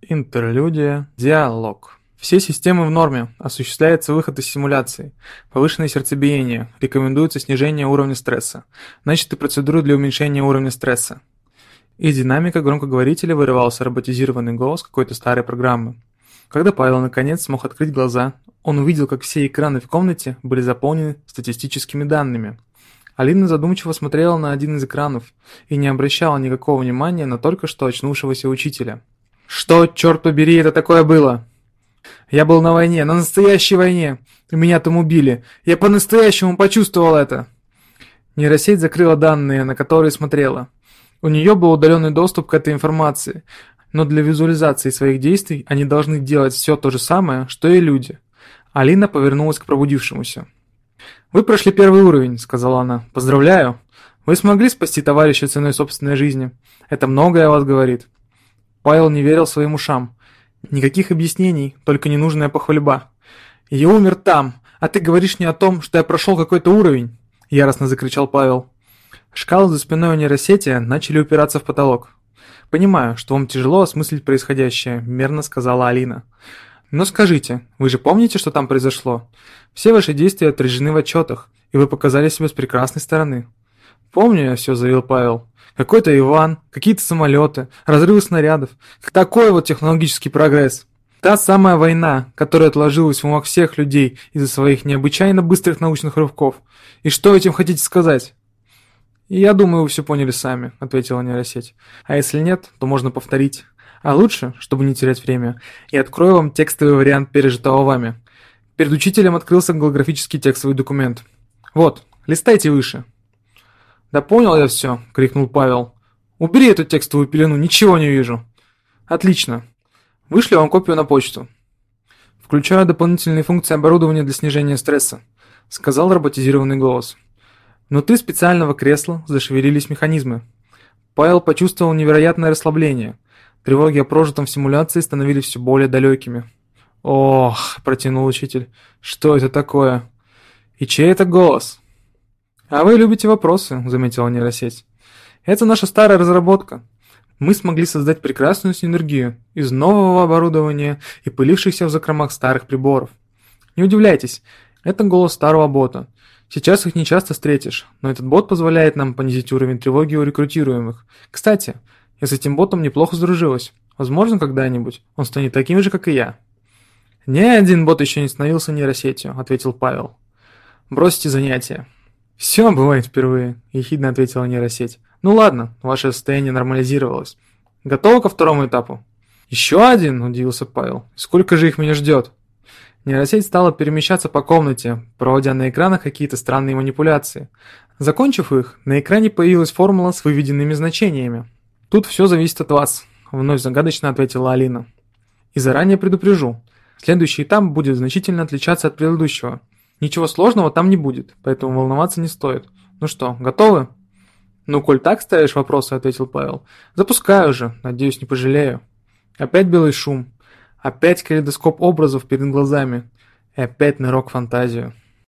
Интерлюдия. Диалог. Все системы в норме. Осуществляется выход из симуляции. Повышенное сердцебиение. Рекомендуется снижение уровня стресса. Начаты процедуры для уменьшения уровня стресса. Из динамика громкоговорителя вырывался роботизированный голос какой-то старой программы. Когда Павел наконец смог открыть глаза, он увидел, как все экраны в комнате были заполнены статистическими данными. Алина задумчиво смотрела на один из экранов и не обращала никакого внимания на только что очнувшегося учителя. «Что, черт побери, это такое было?» «Я был на войне, на настоящей войне. Меня там убили. Я по-настоящему почувствовал это». Нейросеть закрыла данные, на которые смотрела. У нее был удаленный доступ к этой информации, но для визуализации своих действий они должны делать все то же самое, что и люди. Алина повернулась к пробудившемуся. «Вы прошли первый уровень», — сказала она. «Поздравляю. Вы смогли спасти товарища ценой собственной жизни. Это многое о вас говорит». Павел не верил своим ушам. Никаких объяснений, только ненужная похвальба. «Я умер там, а ты говоришь не о том, что я прошел какой-то уровень», — яростно закричал Павел. Шкалы за спиной у нейросети начали упираться в потолок. «Понимаю, что вам тяжело осмыслить происходящее», — мерно сказала Алина. «Но скажите, вы же помните, что там произошло? Все ваши действия отражены в отчетах, и вы показали себя с прекрасной стороны». «Помню я все», — заявил Павел. «Какой-то Иван, какие-то самолеты, разрывы снарядов. Такой вот технологический прогресс. Та самая война, которая отложилась в умах всех людей из-за своих необычайно быстрых научных рывков. И что этим хотите сказать?» «Я думаю, вы все поняли сами», — ответила нейросеть. «А если нет, то можно повторить. А лучше, чтобы не терять время, я открою вам текстовый вариант пережитого вами. Перед учителем открылся голографический текстовый документ. Вот, листайте выше». «Да понял я все», — крикнул Павел. «Убери эту текстовую пелену, ничего не вижу». «Отлично. Вышли вам копию на почту». «Включаю дополнительные функции оборудования для снижения стресса», — сказал роботизированный голос. Внутри специального кресла зашевелились механизмы. Павел почувствовал невероятное расслабление. Тревоги о прожитом в симуляции становились все более далекими. «Ох», — протянул учитель, — «что это такое? И чей это голос?» «А вы любите вопросы», — заметила нейросеть. «Это наша старая разработка. Мы смогли создать прекрасную синергию из нового оборудования и пылившихся в закромах старых приборов. Не удивляйтесь, это голос старого бота, Сейчас их не часто встретишь, но этот бот позволяет нам понизить уровень тревоги у рекрутируемых. Кстати, я с этим ботом неплохо сдружилась. Возможно, когда-нибудь он станет таким же, как и я. «Ни один бот еще не становился нейросетью», — ответил Павел. «Бросьте занятия». «Все бывает впервые», — ехидно ответила нейросеть. «Ну ладно, ваше состояние нормализировалось. Готово ко второму этапу?» «Еще один?» — удивился Павел. «Сколько же их меня ждет?» Нейросеть стала перемещаться по комнате, проводя на экранах какие-то странные манипуляции. Закончив их, на экране появилась формула с выведенными значениями. «Тут все зависит от вас», — вновь загадочно ответила Алина. «И заранее предупрежу. Следующий этап будет значительно отличаться от предыдущего. Ничего сложного там не будет, поэтому волноваться не стоит. Ну что, готовы?» «Ну, коль так ставишь вопросы», — ответил Павел. «Запускаю же, надеюсь, не пожалею». Опять белый шум. Опять калейдоскоп образов перед глазами. И опять нырок фантазию.